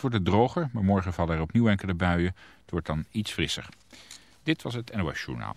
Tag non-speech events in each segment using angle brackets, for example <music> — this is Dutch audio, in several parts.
Vanavond wordt het droger, maar morgen vallen er opnieuw enkele buien. Het wordt dan iets frisser. Dit was het NOS Journaal.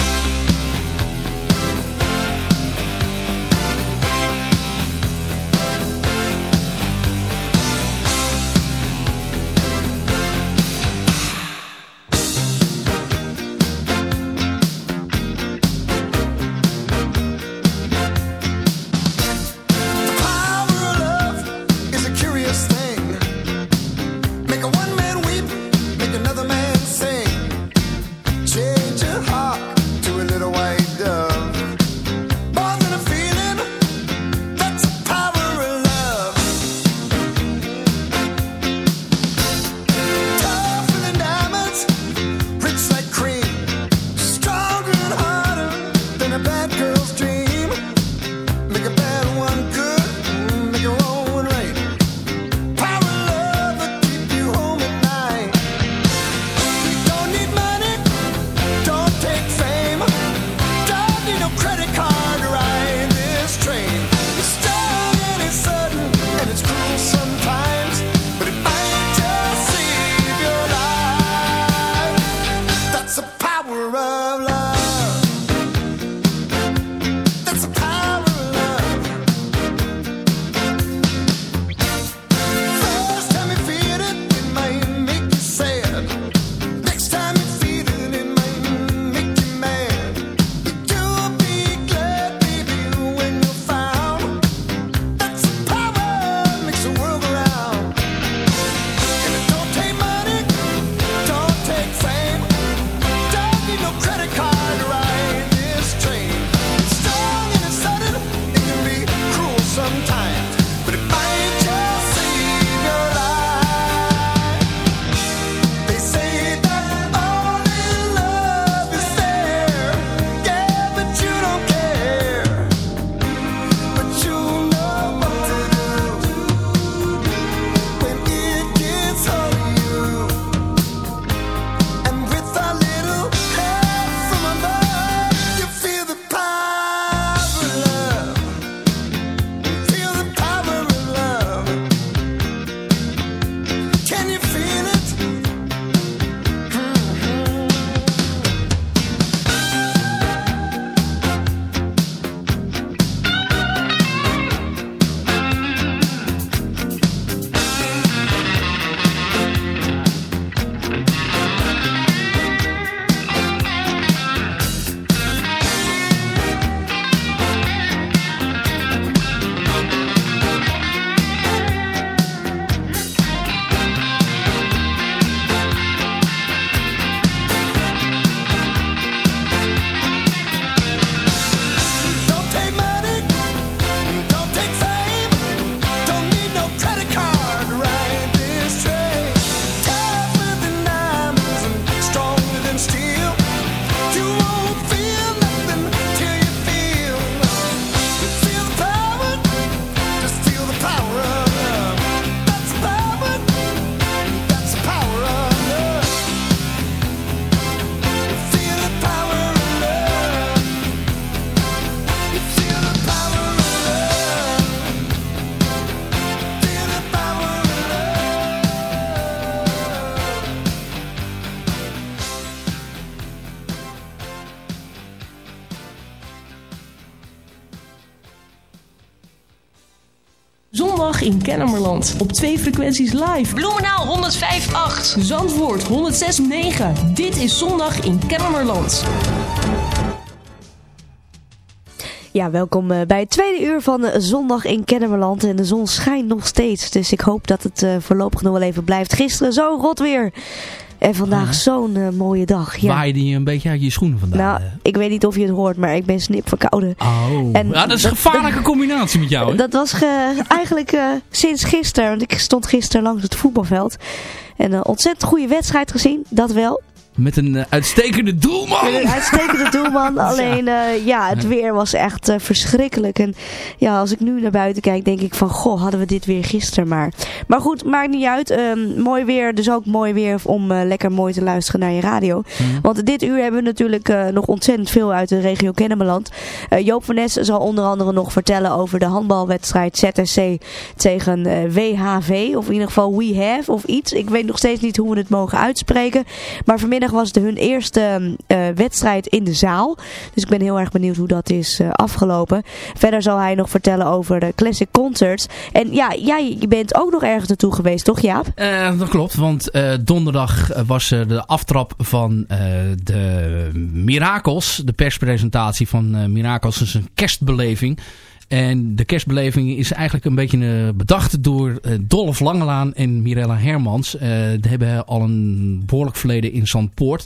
Zondag in Kennemerland. Op twee frequenties live. Bloemenaal 105.8. Zandvoort 106.9. Dit is zondag in Kennemerland. Ja, welkom eh, bij het tweede uur van eh, Zondag in Kennemerland. En de zon schijnt nog steeds, dus ik hoop dat het eh, voorlopig nog wel even blijft. Gisteren zo rot weer. En vandaag zo'n eh, mooie dag. Ja. Waaide je een beetje uit je schoenen vandaan? Nou, eh? ik weet niet of je het hoort, maar ik ben snip verkouden. Oh, en ja, dat is een dat- gevaarlijke combinatie met jou, hè? Dat was ge- eigenlijk eh, sinds gisteren, want ik stond gisteren langs het voetbalveld. En een ontzettend goede wedstrijd gezien, dat wel. Met een eh, uitstekende doelman! Met een uitstekende doelman. <laughs> Alleen eh, ja, het weer was echt eh, verschrikkelijk. En ja, als ik nu naar buiten kijk, denk ik van... Goh, hadden we dit weer gisteren maar. Maar goed, maakt niet uit. Ehm, mooi weer, dus ook mooi weer om lekker mooi te luisteren naar je radio. Want dit uur hebben we natuurlijk nog ontzettend veel uit de regio Kennemerland. Joop van Nes zal onder andere nog vertellen over de handbalwedstrijd ZSC tegen WHV. Of in ieder geval We Have of iets. Ik weet nog steeds niet hoe we het mogen uitspreken. Maar vanmiddag was het hun eerste eh, wedstrijd in de zaal. Dus ik ben heel erg benieuwd hoe dat is eh, afgelopen. Verder zal hij nog vertellen over de Classic Concerts. En ja, jij bent ook nog ergens naartoe geweest, toch Jaap? Eh, dat klopt, want donderdag was er de aftrap van de Mirakels. De perspresentatie van Mirakels. Dus een kerstbeleving. En de kerstbeleving is eigenlijk een beetje eh, bedacht door eh, Dolf Langelaan en Mirella Hermans. Eh die hebben al een behoorlijk verleden in Zandpoort.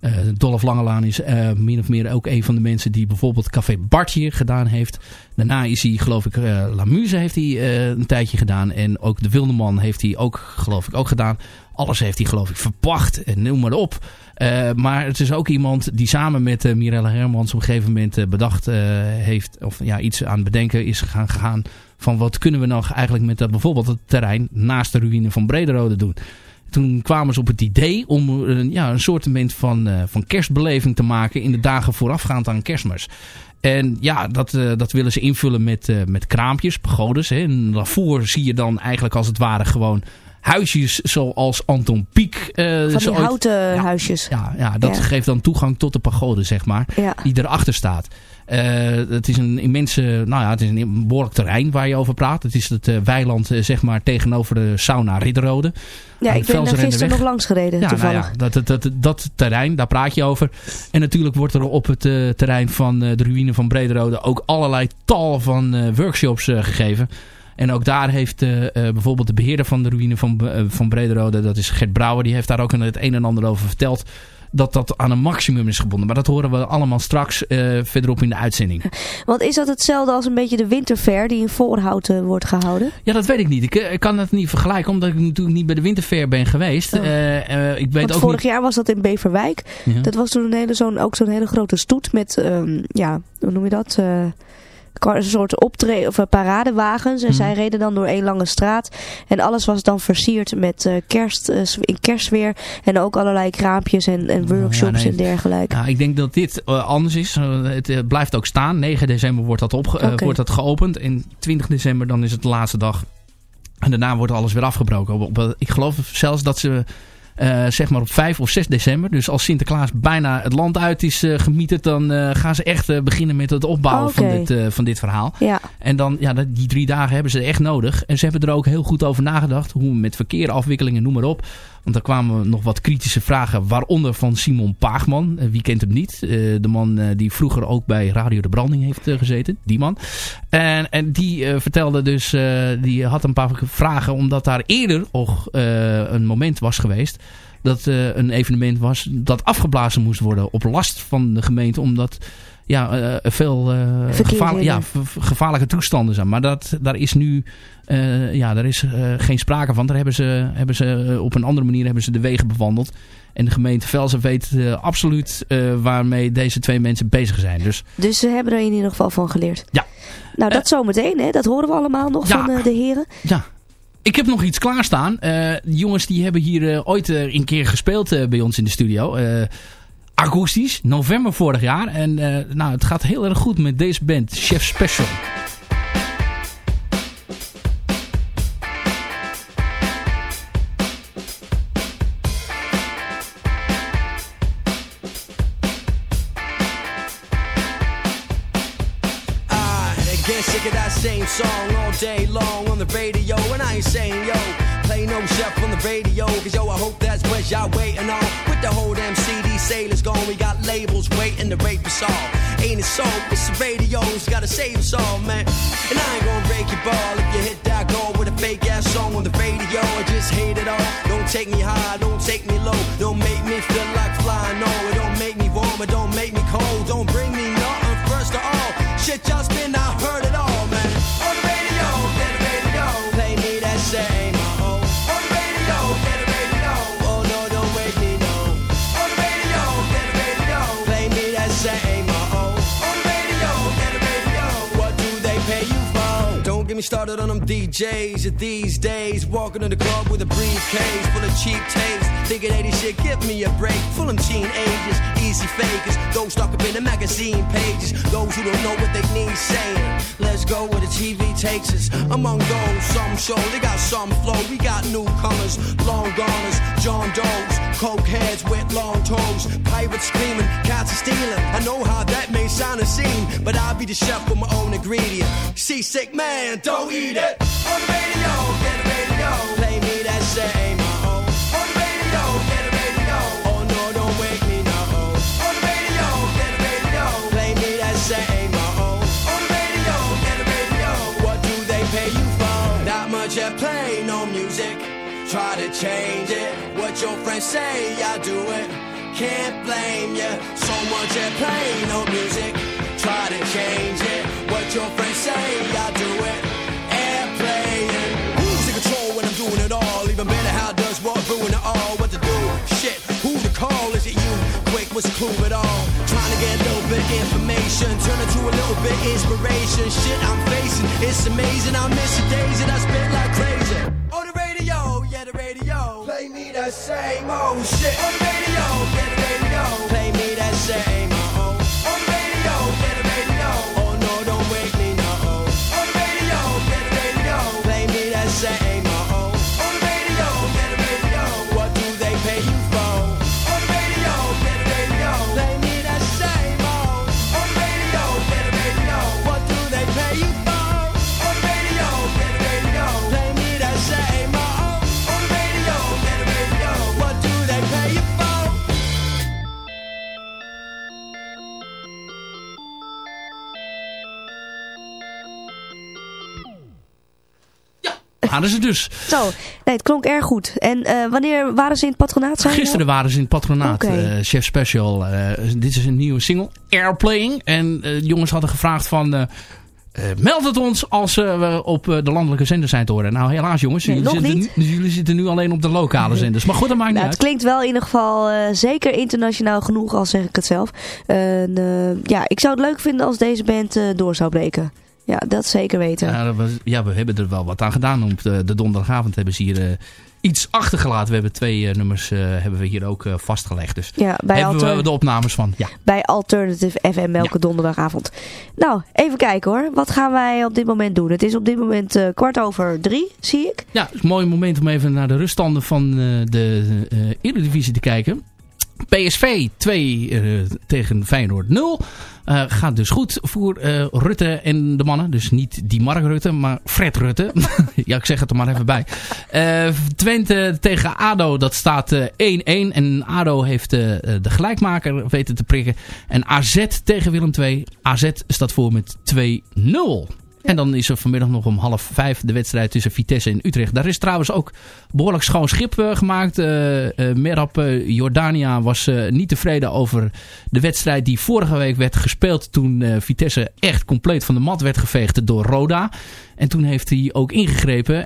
Eh Dolf Langelaan is eh, min of meer ook een van de mensen die bijvoorbeeld Café Bartje gedaan heeft. Daarna is hij, geloof ik, eh La Muse heeft hij eh, een tijdje gedaan. En ook De Wildeman heeft hij ook, geloof ik, ook gedaan. Alles heeft hij, geloof ik, verpacht en noem maar op. Eh, maar het is ook iemand die samen met eh, Mirella Hermans op een gegeven moment eh, bedacht eh, heeft, of ja, iets aan bedenken is gaan, gegaan van wat kunnen we nou eigenlijk met dat, bijvoorbeeld het terrein naast de ruïne van Brederode doen. Toen kwamen ze op het idee om een, ja, een soort van, eh, van kerstbeleving te maken in de dagen voorafgaand aan kerstmis. En ja, dat, eh, dat willen ze invullen met, eh, met kraampjes, pagodes. Hè. En daarvoor zie je dan eigenlijk als het ware gewoon huisjes zoals Anton Pieck. eh, Van die houten huisjes. ja, ja, dat Ja. geeft dan toegang tot de pagode, zeg maar. Ja. Die erachter staat. Eh, het is een immense, nou ja, het is een behoorlijk terrein waar je over praat. Het is het eh, weiland, eh, zeg maar, tegenover de sauna Ridderode. Ja, ik ben er gisteren nog langs gereden, Ja, nou toevallig. ja, dat, dat, dat, dat terrein, daar praat je over. En natuurlijk wordt er op het terrein van de ruïne van Brederode ook allerlei tal van workshops gegeven. En ook daar heeft bijvoorbeeld de beheerder van de ruïne van, van Brederode, dat is Gert Brouwer, die heeft daar ook het een en ander over verteld. Dat dat aan een maximum is gebonden. Maar dat horen we allemaal straks eh, verderop in de uitzending. Want is dat hetzelfde als een beetje de winterfair die in Voorhout eh, wordt gehouden? Ja, dat weet ik niet. Ik, eh, ik kan het niet vergelijken, omdat ik natuurlijk niet bij de Winterfair ben geweest. Oh. Ik weet Want ook vorig niet... jaar was dat in Beverwijk. Ja. Dat was toen een hele, zo'n, ook zo'n hele grote stoet met, ehm, ja, hoe noem je dat? Soort optreden of eh, paradewagens. En Mhm. zij reden dan door één lange straat. En alles was dan versierd met eh, kerst, eh, in kerstweer. En ook allerlei kraampjes en, en workshops nee. en dergelijke. Ja, ik denk dat dit anders is. Het blijft ook staan. 9 december wordt dat, opge wordt dat geopend. En 20 december dan is het de laatste dag. En daarna wordt alles weer afgebroken. Ik geloof zelfs dat ze eh, zeg maar op 5 of 6 december. Dus als Sinterklaas bijna het land uit is eh, gemieterd. Dan eh, gaan ze echt beginnen met het opbouwen van, dit, van dit verhaal. Ja. En dan, ja, die drie dagen hebben ze echt nodig. En ze hebben er ook heel goed over nagedacht. Hoe met verkeer, afwikkelingen, noem maar op. Want daar kwamen nog wat kritische vragen. Waaronder van Simon Paagman. Eh, wie kent hem niet? Eh, de man eh, die vroeger ook bij Radio de Branding heeft gezeten. Die man. En, en die vertelde dus... die had een paar vragen. Omdat daar eerder eh, een moment was geweest dat een evenement was dat afgeblazen moest worden op last van de gemeente. Omdat ja, eh, veel eh, ja, gevaarlijke toestanden zijn. Maar dat, daar is nu eh, ja, daar is, geen sprake van. Daar hebben ze, hebben ze op een andere manier hebben ze de wegen bewandeld. En de gemeente Velsen weet absoluut waarmee deze twee mensen bezig zijn. Dus Dus ze hebben er in ieder geval van geleerd. Ja. Nou, dat zometeen, hè? Dat horen we allemaal nog Ja. van de heren. ja, ik heb nog iets klaarstaan. Die jongens die hebben hier ooit een keer gespeeld bij ons in de studio. Akoestisch, november vorig jaar. En eh, nou, het gaat heel erg goed met deze band, Chef Special. That same song all day long on the radio. And I ain't saying, yo, play no chef on the radio. Cause yo, I hope that's what y'all waiting on. With the whole damn CD sailors gone, we got labels waiting to rape us all. Ain't it so? It's the radio's gotta save us all, man. And I ain't gonna break your ball if you hit that goal with a fake ass song on the radio. I just hate it all. Don't take me high, don't take me low. Don't make me feel like flying. No, it don't make me warm, it don't make me cold. Don't bring me nothing first of all. Shit, y'all spin, I me started on them DJs of these days. Walking in the club with a briefcase full of cheap taste. Thinking 80 shit, give me a break. Full of teenagers, easy fakers. Those stuck up in the magazine pages. Those who don't know what they need saying. Let's go where the TV takes us. Among those, some show they got some flow. We got newcomers, long goners, John Doe's, coke heads with long toes, pirates screaming, cats are stealing. I know how that may sound a scene, but I'll be the chef with my own ingredient. Seasick man, don't eat it. On the radio, get the radio, play me that same. On the radio, radio. Oh no, don't wake me. On the radio, radio, play me that same. On the radio, radio. What do they pay you for? That much I play, no music. Try to change it. What your friends say, I do it. Can't blame ya. So much I play, no music. Try to change it. What your friends say, I do it. The clue at all? Trying to get a little bit information, turn it to a little bit inspiration. Shit, I'm facing, it's amazing. I miss the days that I spit like crazy. On the radio, yeah, the radio. Play me that same old shit. On the radio, yeah, the radio. Play me that same Hadden ze dus. Zo, nee, het klonk erg goed. En eh, wanneer waren ze in het patronaat? Zijn Gisteren waren ze in het patronaat. Eh, Chef Special. eh, dit is een nieuwe single. Airplaying. En de jongens hadden gevraagd van... meld het ons als we op de landelijke zender zijn te horen. Nou, helaas jongens. Nee, jullie, zitten, nu- jullie zitten nu alleen op de lokale zenders. Maar goed, dat maakt Nou, niet het uit. klinkt wel in ieder geval zeker internationaal genoeg, al zeg ik het zelf. Ja, ik zou het leuk vinden als deze band door zou breken. Ja, dat zeker weten. Ja, was- ja, we hebben er wel wat aan gedaan. Op de, de donderdagavond hebben ze hier eh, iets achtergelaten. We hebben twee eh, nummers eh, hebben we hier ook eh, vastgelegd. Dus Ja, bij, hebben Alter- we de opnames van. Ja. bij Alternative FM elke donderdagavond. Nou, even kijken hoor. Wat gaan wij op dit moment doen? Het is op dit moment eh, kwart over drie, zie ik. Ja, het is een mooi moment om even naar de ruststanden van eh, de eh Eredivisie te kijken. PSV 2 eh, tegen Feyenoord 0. Eh, gaat dus goed voor eh, Rutte en de mannen. Dus niet die Mark Rutte, maar Fred Rutte. <laughs> ja, ik zeg het er maar even bij. Twente tegen ADO, dat staat eh, 1-1. en ADO heeft de gelijkmaker weten te prikken. En AZ tegen Willem 2. AZ staat voor met 2-0. En dan is er vanmiddag nog om half vijf de wedstrijd tussen Vitesse en Utrecht. Daar is trouwens ook behoorlijk schoon schip eh, gemaakt. Eh eh, Merab eh, Jordania was niet tevreden over de wedstrijd die vorige week werd gespeeld. Toen Vitesse echt compleet van de mat werd geveegd door Roda. En toen heeft hij ook ingegrepen.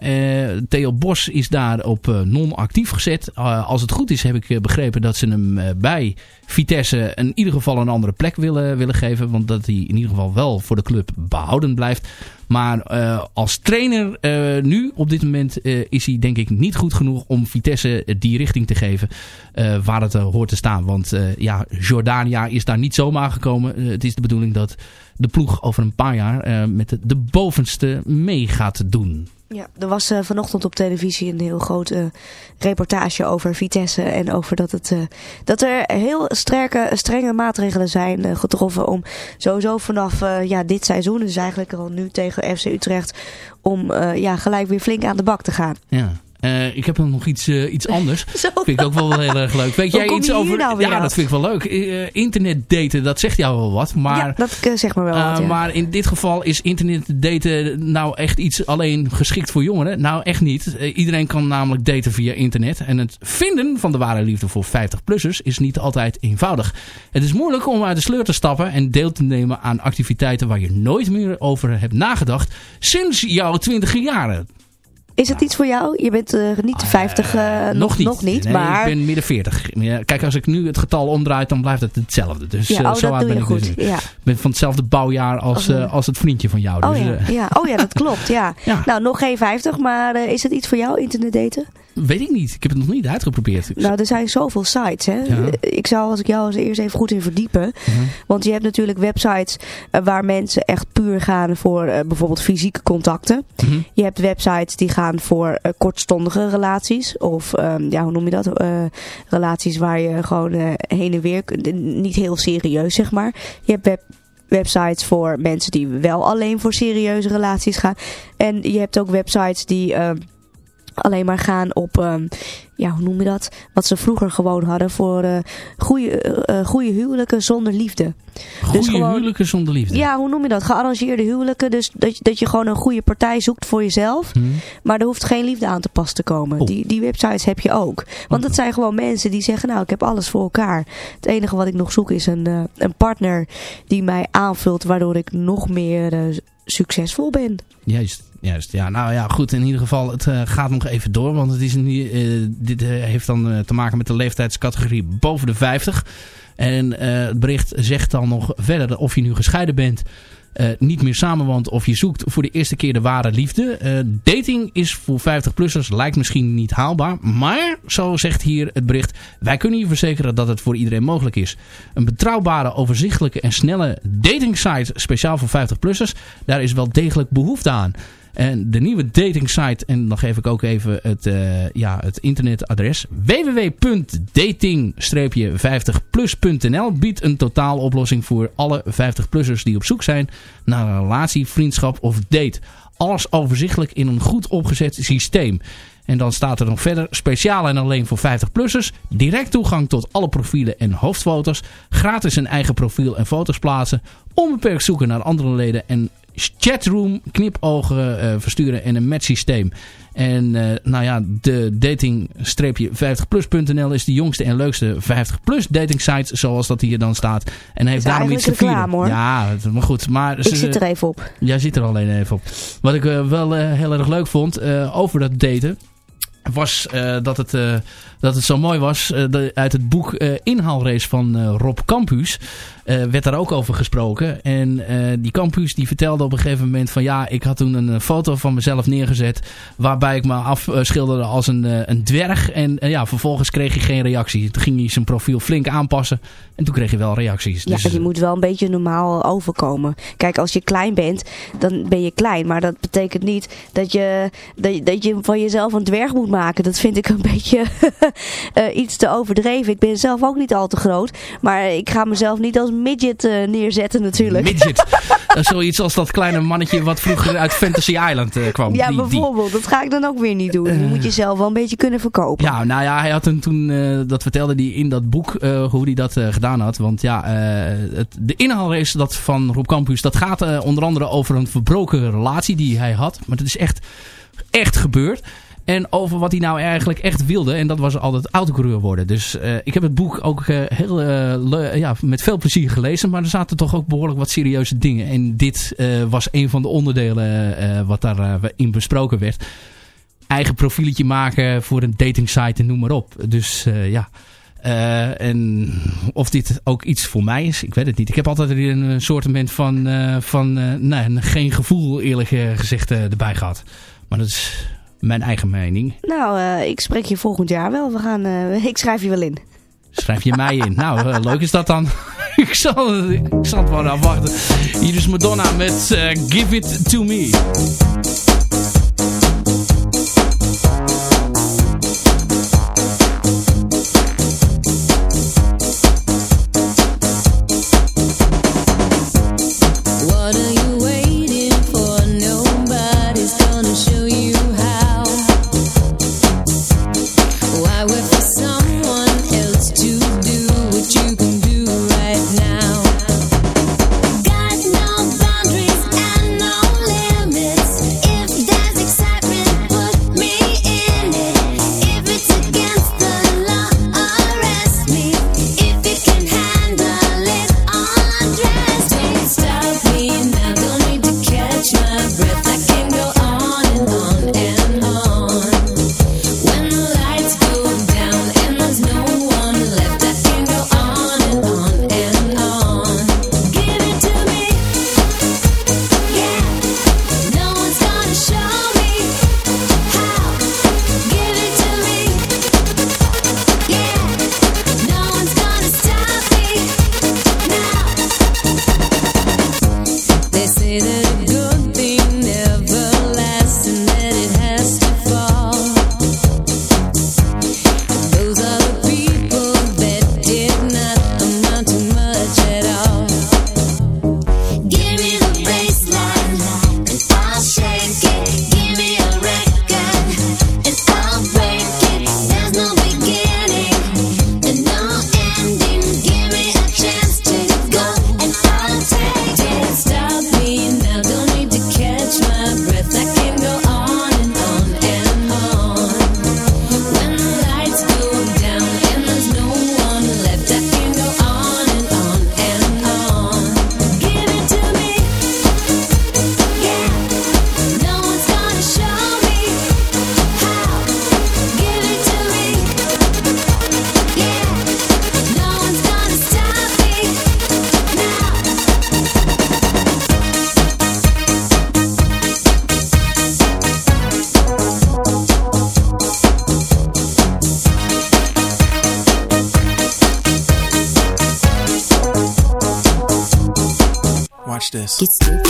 Theo Bos is daar op non-actief gezet. Als het goed is heb ik begrepen dat ze hem bij Vitesse in ieder geval een andere plek willen, willen geven. Want dat hij in ieder geval wel voor de club behouden blijft. Maar eh, als trainer eh, nu, op dit moment, eh, is hij denk ik niet goed genoeg om Vitesse die richting te geven waar het hoort te staan. Want ja, Jordania is daar niet zomaar gekomen. Het is de bedoeling dat de ploeg over een paar jaar met de, de bovenste mee gaat doen. Ja, er was eh, vanochtend op televisie een heel groot eh, reportage over Vitesse. En over dat, het, eh, dat er heel sterke, strenge maatregelen zijn getroffen om sowieso vanaf ja, dit seizoen, dus eigenlijk al nu tegen FC Utrecht, om ja, gelijk weer flink aan de bak te gaan. Ja. Eh, ik heb nog nog iets, eh, iets anders. <laughs> Vind ik ook wel heel erg leuk. Weet jij iets over... nou ja, dat vind ik wel leuk. Eh, internet daten, dat zegt jou wel wat. Maar, ja, dat wel wat, ja. maar in dit geval is internet daten nou echt iets alleen geschikt voor jongeren? Nou, echt niet. Iedereen kan namelijk daten via internet. En het vinden van de ware liefde voor 50-plussers is niet altijd eenvoudig. Het is moeilijk om uit de sleur te stappen en deel te nemen aan activiteiten waar je nooit meer over hebt nagedacht sinds jouw 20 jaren. Is het iets voor jou? Je bent eh, niet de 50, eh, nog, nog niet, Nee, maar... ik ben midden 40. Ja, Kijk, als ik nu het getal omdraai, dan blijft het hetzelfde. Dus ja, eh, oh, zo oud doe ben ik goed. dus. Ja. Ik ben van hetzelfde bouwjaar als, Oh, ja. eh, als het vriendje van jou. Oh Dus, ja, eh, ja. oh ja, dat <laughs> klopt. Ja. Nou, nog geen 50, maar eh, is het iets voor jou, internet daten? Weet ik niet. Ik heb het nog niet uitgeprobeerd. Nou, er zijn zoveel sites, hè. Ja. Ik zou, als ik jou als eerst even goed in verdiepen. Want je hebt natuurlijk websites eh, waar mensen echt puur gaan voor eh, bijvoorbeeld fysieke contacten. Mhm. Je hebt websites die gaan voor eh, kortstondige relaties. Of, ehm, ja, hoe noem je dat? Relaties waar je gewoon heen en weer... Niet heel serieus, zeg maar. Je hebt web websites voor mensen die wel alleen voor serieuze relaties gaan. En je hebt ook websites die... ehm, alleen maar gaan op, ehm, ja, hoe noem je dat? Wat ze vroeger gewoon hadden voor eh goede, eh, eh, goede huwelijken zonder liefde. Goede gewoon- huwelijken zonder liefde. Ja, hoe noem je dat? Gearrangeerde huwelijken. Dus dat, je- dat je gewoon een goede partij zoekt voor jezelf. Hm. Maar er hoeft geen liefde aan te pas te komen. Oh. Die, die websites heb je ook. Want dat zijn gewoon mensen die zeggen, nou, ik heb alles voor elkaar. Het enige wat ik nog zoek is een, een partner die mij aanvult, waardoor ik nog meer succesvol ben. Juist, juist. Ja, nou ja, goed. In ieder geval, het eh, gaat nog even door. Want het is een, eh, dit eh, heeft dan te maken met de leeftijdscategorie boven de 50. En het bericht zegt dan nog verder of je nu gescheiden bent... niet meer samenwoont of je zoekt voor de eerste keer de ware liefde. Dating is voor 50-plussers lijkt misschien niet haalbaar. Maar, zo zegt hier het bericht... wij kunnen je verzekeren dat het voor iedereen mogelijk is. Een betrouwbare, overzichtelijke en snelle datingsite speciaal voor 50-plussers... daar is wel degelijk behoefte aan. En de nieuwe datingsite, en dan geef ik ook even het, eh, ja, het internetadres. www.dating-50plus.nl biedt een totaaloplossing voor alle 50-plussers die op zoek zijn naar een relatie, vriendschap of date. Alles overzichtelijk in een goed opgezet systeem. En dan staat er nog verder, speciaal en alleen voor 50-plussers. Direct toegang tot alle profielen en hoofdfoto's. Gratis een eigen profiel en foto's plaatsen. Onbeperkt zoeken naar andere leden. En chatroom, knipogen eh, versturen en een matchsysteem. En eh, nou ja, de dating-50plus.nl is de jongste en leukste 50-plus dating site. Zoals dat hier dan staat. En heeft daarom iets te vieren. hoor. Ja, maar goed. Maar Ik ze- zit er even op. Jij zit er alleen even op. Wat ik eh, wel heel erg leuk vond over dat daten... was eh, dat, het, eh, dat het zo mooi was. eh, de- uit het boek Inhaalrace van Rob Campus... werd daar ook over gesproken. En die Campus die vertelde op een gegeven moment van... ja, ik had toen een foto van mezelf neergezet... waarbij ik me afschilderde als een, een dwerg. En ja, vervolgens kreeg hij geen reactie. Toen ging hij zijn profiel flink aanpassen. En toen kreeg hij wel reacties. Ja, Dus, je moet wel een beetje normaal overkomen. Kijk, als je klein bent, dan ben je klein. Maar dat betekent niet dat je, dat je, dat je van jezelf een dwerg moet maken. Dat vind ik een <laughs> beetje eh, iets te overdreven. Ik ben zelf ook niet al te groot. Maar ik ga mezelf niet als midget eh, neerzetten natuurlijk. Midget. <laughs> Zoiets als dat kleine mannetje wat vroeger uit Fantasy Island eh, kwam. ja, Die- die. bijvoorbeeld. Dat ga ik dan ook weer niet doen. Je moet jezelf wel een beetje kunnen verkopen. Ja, nou ja, hij had toen, toen eh, dat vertelde hij in dat boek, eh, hoe hij dat eh, gedaan had. Want ja, eh, het, de inhaalrace dat van Rob Campus, dat gaat eh, onder andere over een verbroken relatie die hij had. Maar dat is echt, echt gebeurd. En over wat hij nou eigenlijk echt wilde. En dat was altijd autocoureur worden. Dus eh, ik heb het boek ook eh, heel, eh, ja, met veel plezier gelezen. Maar er zaten toch ook behoorlijk wat serieuze dingen. En dit was een van de onderdelen wat daarin in besproken werd eigen profieletje maken voor een datingsite en noem maar op. Dus ja. En of dit ook iets voor mij is, ik weet het niet. Ik heb altijd een soort van, van nee, geen gevoel eerlijk gezegd erbij gehad. Maar dat is mijn eigen mening. Nou, eh, ik spreek je volgend jaar wel. We gaan, eh, <laughs> ik schrijf je wel in. Schrijf je mij in. Nou, eh, leuk is dat dan. <laughs> ik, zal, ik zal het maar afwachten. Hier is Madonna met Give It To Me. This.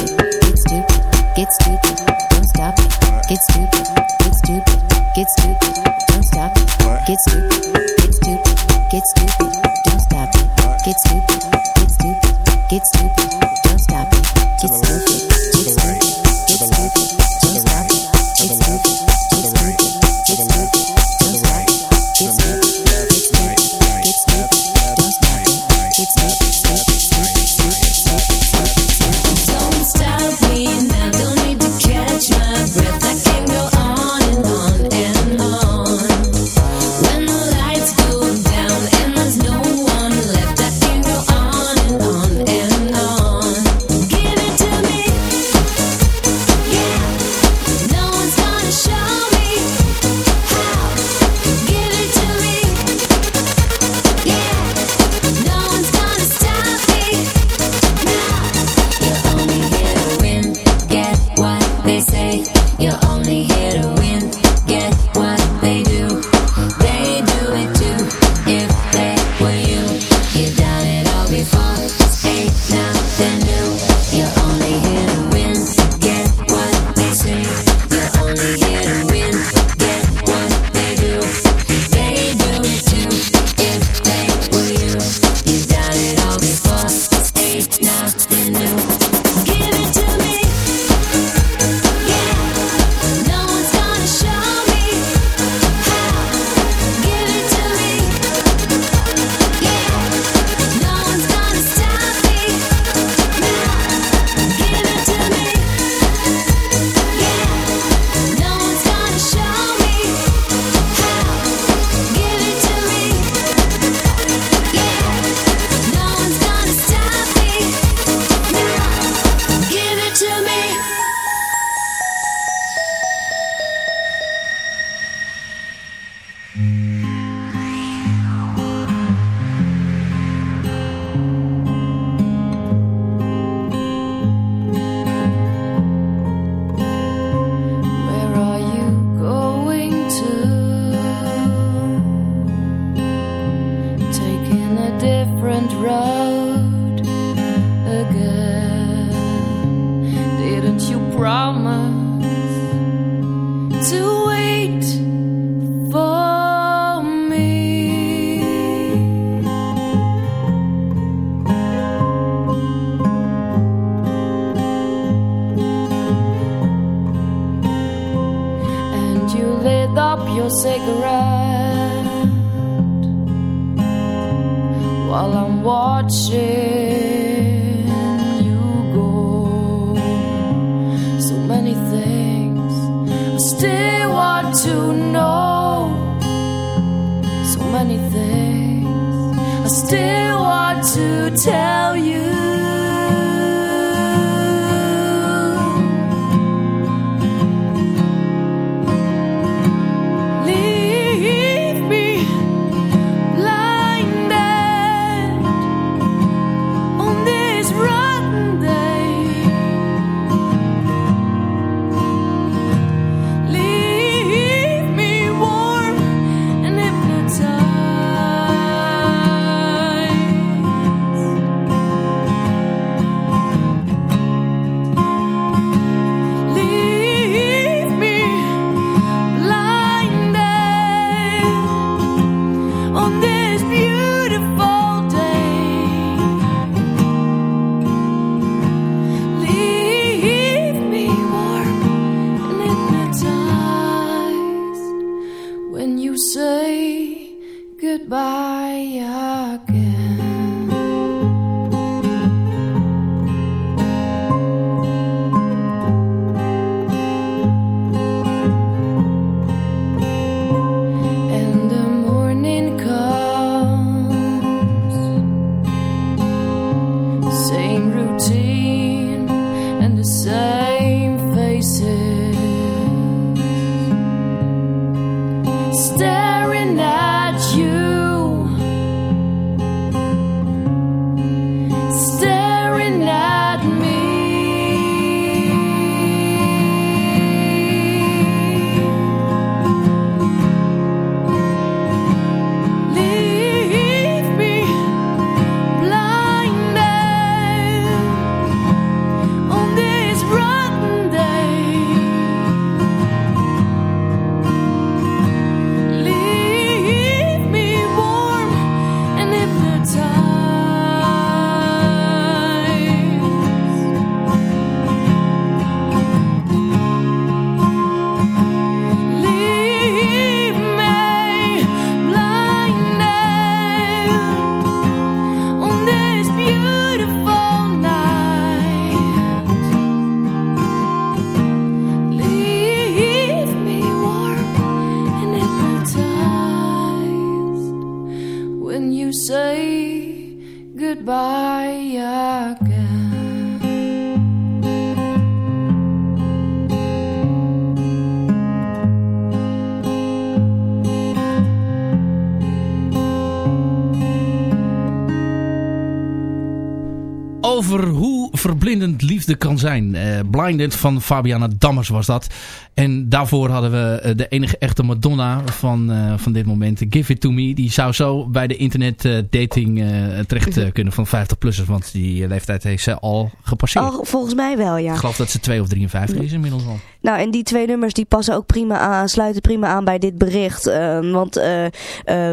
Liefde kan zijn. Eh, Blinded van Fabiana Dammers was dat. En daarvoor hadden we eh, de enige echte Madonna van, eh, van dit moment. Give It To Me. Die zou zo bij de internet dating terecht kunnen van 50-plussers. Want die leeftijd heeft ze al gepasseerd. Volgens mij wel, ja. Ik geloof dat ze 2 of 53 is inmiddels al. Nou, en die twee nummers die passen ook prima aan, sluiten prima aan bij dit bericht. Ehm, want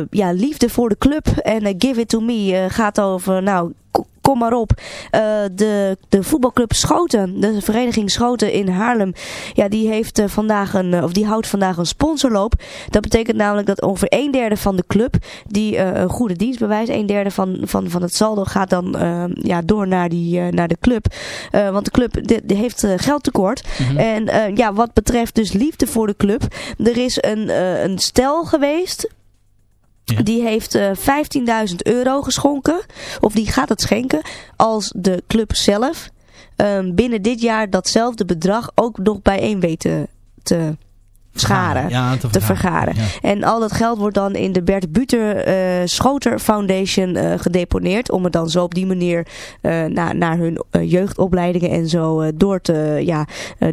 ja, liefde voor de club en Give It To Me gaat over, nou, kom maar op. Eh, de, de voetbalclub Schoten, de vereniging Schoten in Haarlem, ja, die heeft eh, vandaag een, eh, of die houdt vandaag een sponsorloop. Dat betekent namelijk dat ongeveer een derde van de club die een goede dienst bewijst, een derde van, van, van het saldo gaat dan ja, door naar, die, naar de club. Want de club heeft geldtekort. En eh, ja, wat betreft dus liefde voor de club, er is een, een stel geweest. Die heeft eh 15.000 euro geschonken. Of die gaat het schenken. Als de club zelf ehm, binnen dit jaar datzelfde bedrag ook nog bijeen weten te scharen. Ja, te te vergaren. En al dat geld wordt dan in de Bert Buter eh, Schoter Foundation eh, gedeponeerd. Om het dan zo op die manier eh, naar, naar hun jeugdopleidingen en zo door, te, ja,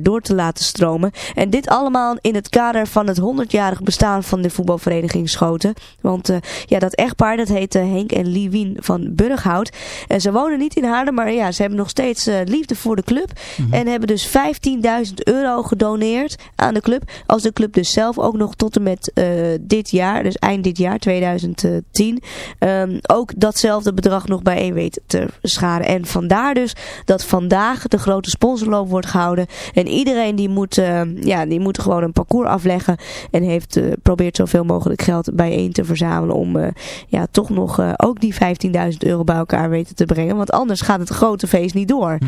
door te laten stromen. En dit allemaal in het kader van het 100-jarig bestaan van de voetbalvereniging Schoten. Want ja, dat echtpaar dat heet Henk en Liewien van Burghout. En ze wonen niet in Haarlem, maar ja, ze hebben nog steeds liefde voor de club. En hebben dus 15.000 euro gedoneerd aan de club. Als de de club dus zelf ook nog tot en met eh, dit jaar, dus eind dit jaar, 2010, ehm, ook datzelfde bedrag nog bijeen weet te scharen. En vandaar dus dat vandaag de grote sponsorloop wordt gehouden. En iedereen die moet, eh, ja, die moet gewoon een parcours afleggen en heeft eh, probeert zoveel mogelijk geld bijeen te verzamelen om eh, ja, toch nog ook die 15.000 euro bij elkaar weten te brengen. Want anders gaat het grote feest niet door.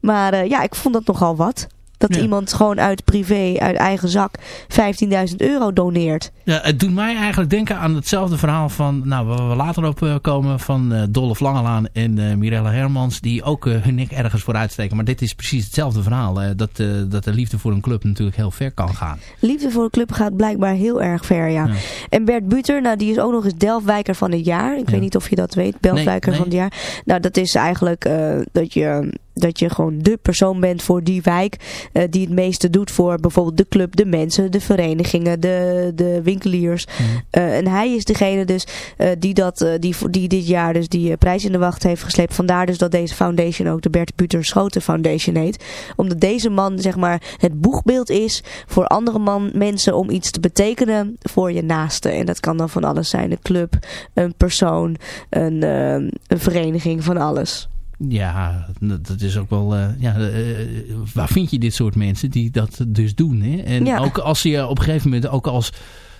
Maar ja, ik vond dat nogal wat. Dat Ja. iemand gewoon uit privé, uit eigen zak 15.000 euro doneert. Ja, het doet mij eigenlijk denken aan hetzelfde verhaal van, nou, waar we later op eh, komen, van eh Dolph Langelaan en eh Mirella Hermans, die ook hun nek ergens voor uitsteken. Maar dit is precies hetzelfde verhaal, dat, dat de liefde voor een club natuurlijk heel ver kan gaan. Liefde voor de club gaat blijkbaar heel erg ver, ja. Ja. En Bert Buter, nou die is ook nog eens Delftwijker van het jaar. Ik weet niet of je dat weet, Delftwijker nee. van het jaar. Nou dat is eigenlijk dat, je, dat je gewoon de persoon bent voor die wijk. eh, die het meeste doet voor bijvoorbeeld de club, de mensen, de verenigingen, de, de winkeliers. Eh, en hij is degene dus eh, die, dat, die, die dit jaar dus die prijs in de wacht heeft gesleept. Vandaar dus dat deze foundation ook de Bert Buter Schoten Foundation heet. Omdat deze man zeg maar het boegbeeld is voor andere man, mensen om iets te betekenen voor je naaste. En dat kan dan van alles zijn. Een club, een persoon, een, een vereniging, van alles. Ja, dat is ook wel... eh, ja, eh, waar vind je dit soort mensen die dat dus doen? Hè? En Ja. ook als je op een gegeven moment ook als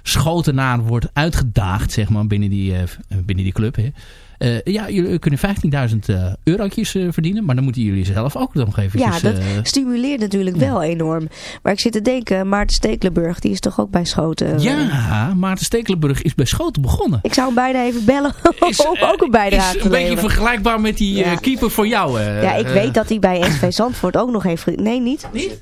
schotenaar wordt uitgedaagd, zeg maar, binnen die, eh, binnen die club. Hè? Eh, ja, jullie kunnen 15.000 eh, eurotjes eh, verdienen, maar dan moeten jullie zelf ook nog Ja, eventjes... dat eh, stimuleert natuurlijk wel enorm. Maar ik zit te denken, Maarten Stekelenburg, die is toch ook bij Schoten? ja, Maarten Stekelenburg is bij Schoten begonnen. Ik zou hem bijna even bellen <laughs> om ook een bijdrage Is te een beetje leveren. vergelijkbaar met die Ja. keeper voor jou. eh, Ja, ik weet dat hij bij SV Zandvoort ook nog heeft... Nee, niet? Niet?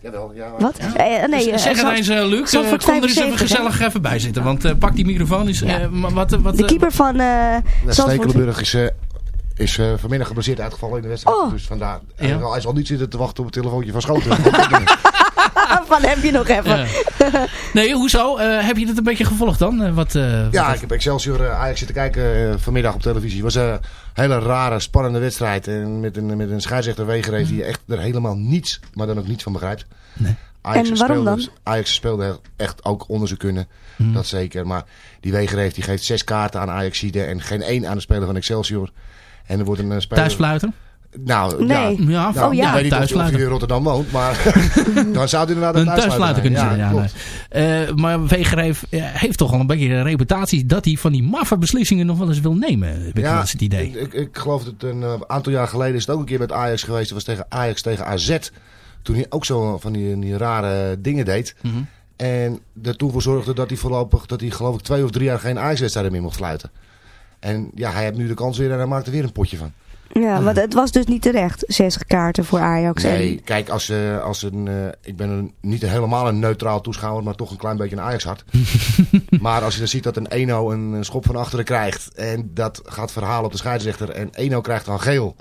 Wat? Eh, nee, Dus eh, zeg het eens, Luc. kom er eens even 75, hè? gezellig even bij zitten. Want eh, pak die microfoon eens. eh, maar wat, wat, De keeper van Zandvoort... Stekelenburg is, eh, is eh, vanmiddag geblesseerd uitgevallen in de wedstrijd. Oh. Dus vandaar. Ja. Hij, hij zal niet zitten te wachten op het telefoontje van Schoten. <laughs> van heb je nog even. Ja. Nee, hoezo? Eh, heb je dat een beetje gevolgd dan? Wat, eh, ja, wat- ik heb Excelsior Ajax zitten kijken vanmiddag op televisie. Het was een hele rare, spannende wedstrijd. En met een, met een scheidsrechter Wegereef die echt er helemaal niets, maar dan ook niets van begrijpt. Ajax En waarom speelde, dan? Ajax speelde echt ook onder zijn kunnen. Hmm. Dat zeker. Maar die Wegereef die geeft zes kaarten aan Ajax en geen één aan de speler van Excelsior. En er wordt een eh, speler... Thuisfluiter? Nou, Nee. ja. Ja, Nou, Oh, ja. Ik weet niet of, hij in Rotterdam woont, maar <laughs> <laughs> dan zou het inderdaad Een thuisfluiter kunnen zijn. Ja, nee. Eh, maar Wegereef eh, heeft toch al een beetje een reputatie dat hij van die maffe beslissingen nog wel eens wil nemen. Heb ik eens het idee. Ik, ik geloof dat een eh, aantal jaar geleden is het ook een keer met Ajax geweest. Dat was tegen Ajax tegen AZ. Toen hij ook zo van die, die rare dingen deed. Mhm. En toen voor zorgde dat hij voorlopig, dat hij geloof ik twee of drie jaar geen Ajax-wedstrijden meer mocht fluiten. En ja, hij heeft nu de kans weer en hij maakt er weer een potje van. Ja, want het was dus niet terecht. Zes kaarten voor Ajax. Nee, En- kijk, als, eh, als een, eh, ik ben een, niet helemaal een neutraal toeschouwer, maar toch een klein beetje een Ajax-hart. <laughs> maar als je dan ziet dat een Eno een, een schop van achteren krijgt en dat gaat verhalen op de scheidsrechter en Eno krijgt dan geel.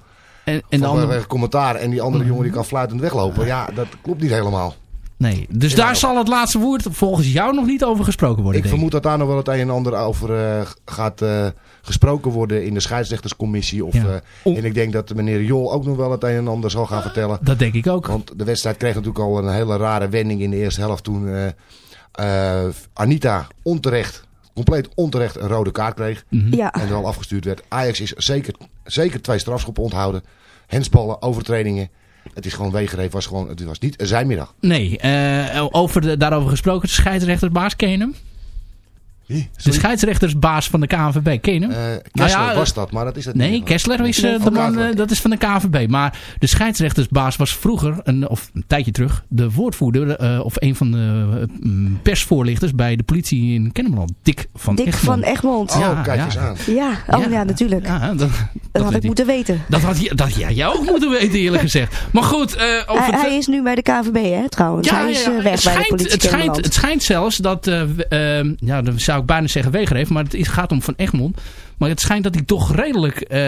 En, en de andere... commentaar en die andere jongen die kan fluitend weglopen. Ja, dat klopt niet helemaal. Nee, dus daar zal het laatste woord volgens jou nog niet over gesproken worden. Ik vermoed dat daar nog wel het een en ander over eh, gaat eh, gesproken worden in de scheidsrechterscommissie. Of, Ja. eh, en ik denk dat meneer Jol ook nog wel het een en ander zal gaan vertellen. Dat denk ik ook. Want de wedstrijd kreeg natuurlijk al een hele rare wending in de eerste helft toen Anita onterecht, compleet onterecht een rode kaart kreeg. Mhm. Ja. En wel afgestuurd werd. Ajax is zeker, zeker twee strafschoppen onthouden. Hensballen, overtredingen. Het is gewoon weegereef, was gewoon, het was niet zijn middag. Nee, eh, over de, daarover gesproken, de je hem? Wie? De scheidsrechtersbaas van de KNVB, ken je hem? Eh, Nou Kessler ja, was dat, maar dat is het Nee, niet. Kessler is eh, de man, eh, dat is van de KNVB. Maar de scheidsrechtersbaas was vroeger, een, of een tijdje terug, de woordvoerder eh, of een van de eh, mm, persvoorlichters bij de politie in Kennemerland. Dick van Dick Egmond. van Egmond. Oh, Ja, kijk ja. eens aan. Ja, oh ja, natuurlijk. Ja, dat, dat had ik moeten weten. Dat had, je, dat jij ook <laughs> moeten weten, eerlijk gezegd. Maar goed, eh, over Hij, is nu bij de KVB, hè, trouwens. hij is eh, weg het bij de schijnt, politie het, schijnt, het schijnt zelfs dat, eh, ehm, ja, dan zou ik bijna zeggen Wegereef, maar het is- gaat om Van Egmond. Maar het schijnt dat hij toch redelijk eh,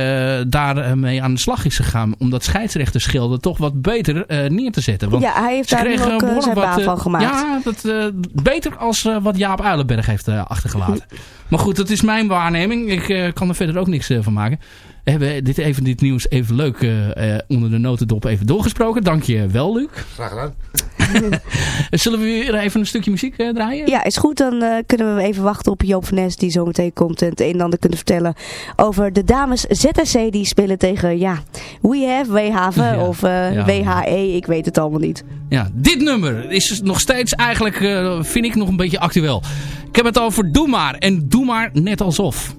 daarmee aan de slag is gegaan. Om dat scheidsrechterschilder toch wat beter eh, neer te zetten. Want Ja, hij heeft daar kregen ook, eh, zijn wat, baan eh, van gemaakt. Ja, dat, eh, beter als eh, wat Jaap Uilenberg heeft eh, achtergelaten. <laughs> maar goed, dat is mijn waarneming. Ik eh, kan er verder ook niks eh, van maken. We hebben dit, even, dit nieuws even leuk eh, eh, onder de notendop even doorgesproken. Dank je wel, Luc. Graag gedaan. <laughs> Zullen we weer even een stukje muziek eh, draaien? Ja, is goed. Dan eh, kunnen we even wachten op Joop van Nes die zo meteen komt en het een en ander kunnen vertellen over de dames ZSC die spelen tegen, ja, We Have, Wehaven Ja, of eh, ja. WHE, ik weet het allemaal niet. Ja, dit nummer is nog steeds eigenlijk, eh, vind ik, nog een beetje actueel. Ik heb het over Doe maar. En Doe maar net alsof.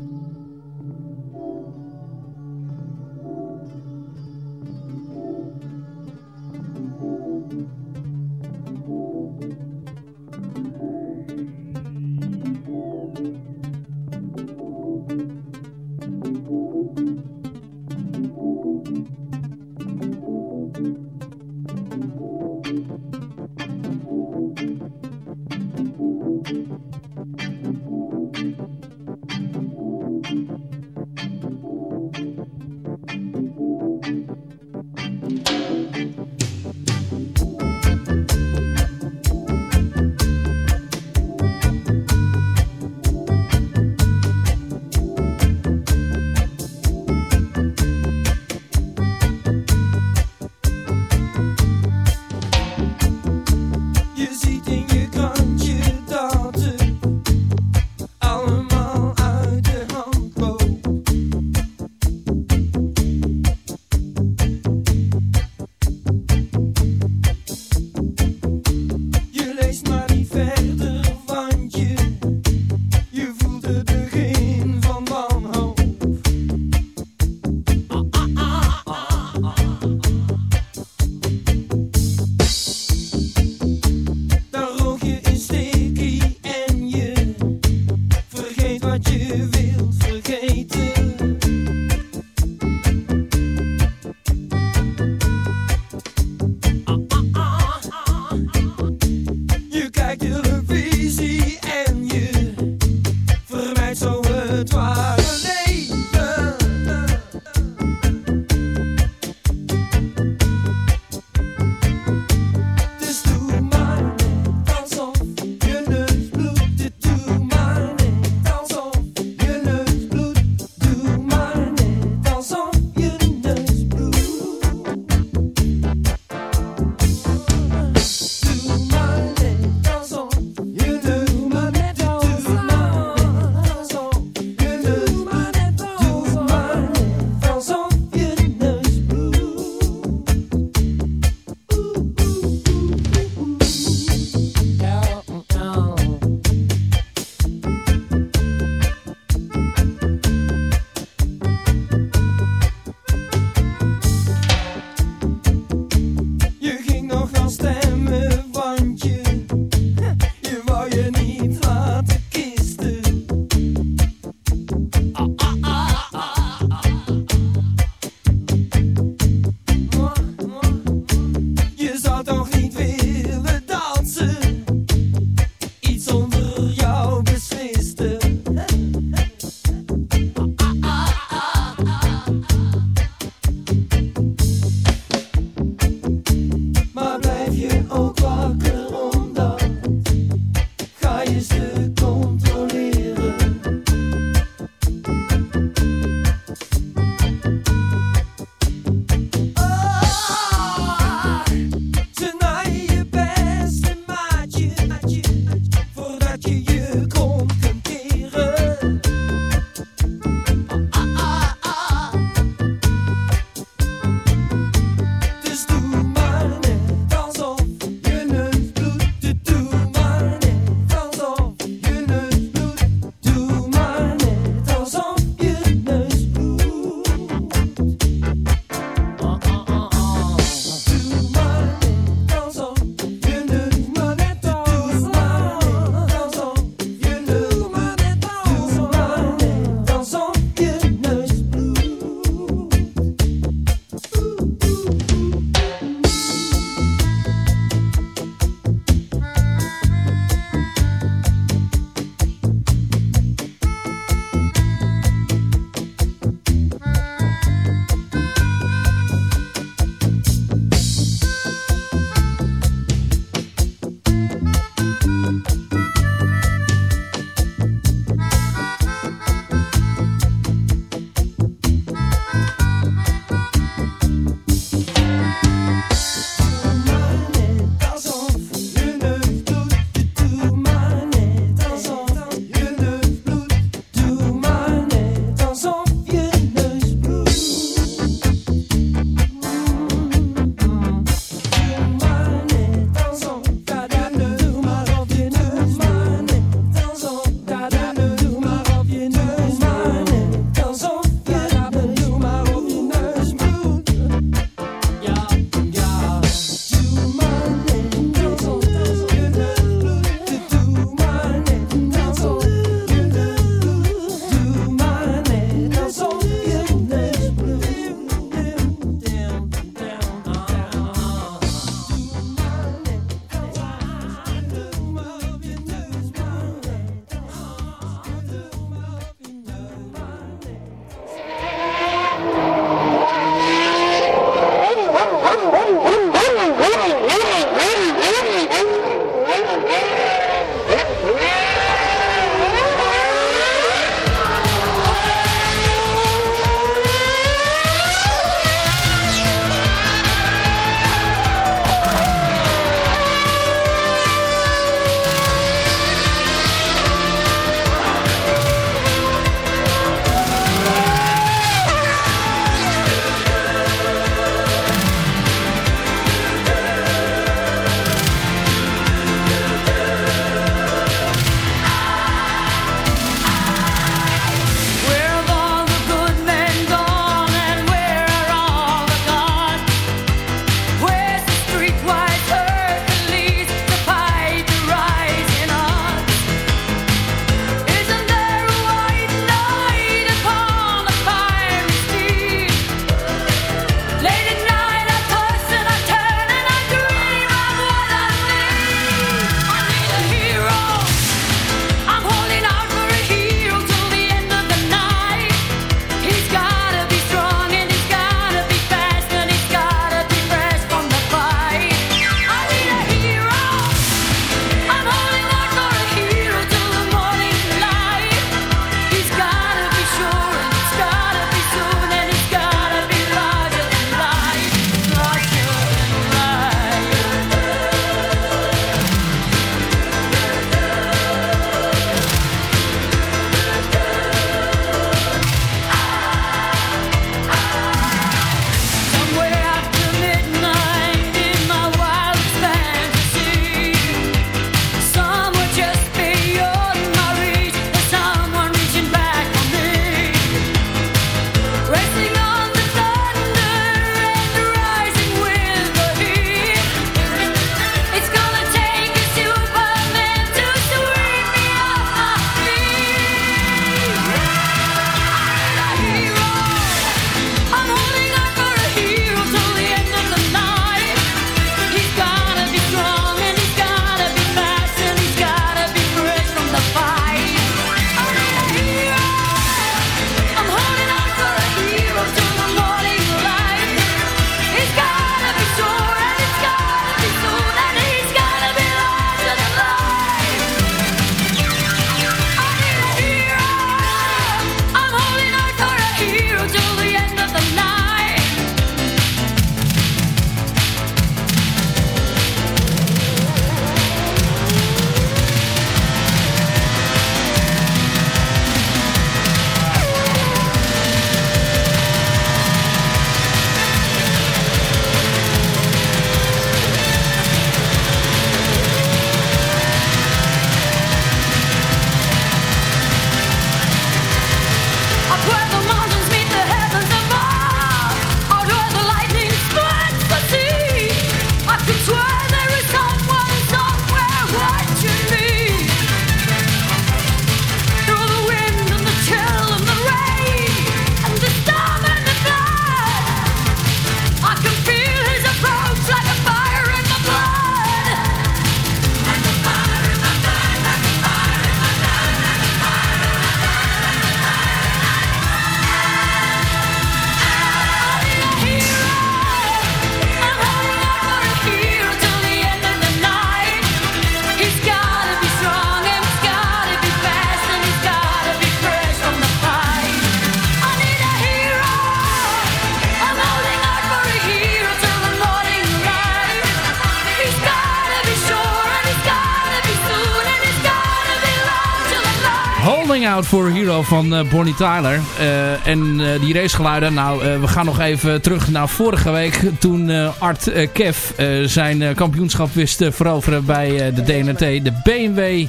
For Hero van eh, Bonnie Tyler. Eh, en eh, die racegeluiden, nou, we gaan nog even terug naar vorige week. Toen Art Kev zijn kampioenschap wist te veroveren bij de DNT. De BMW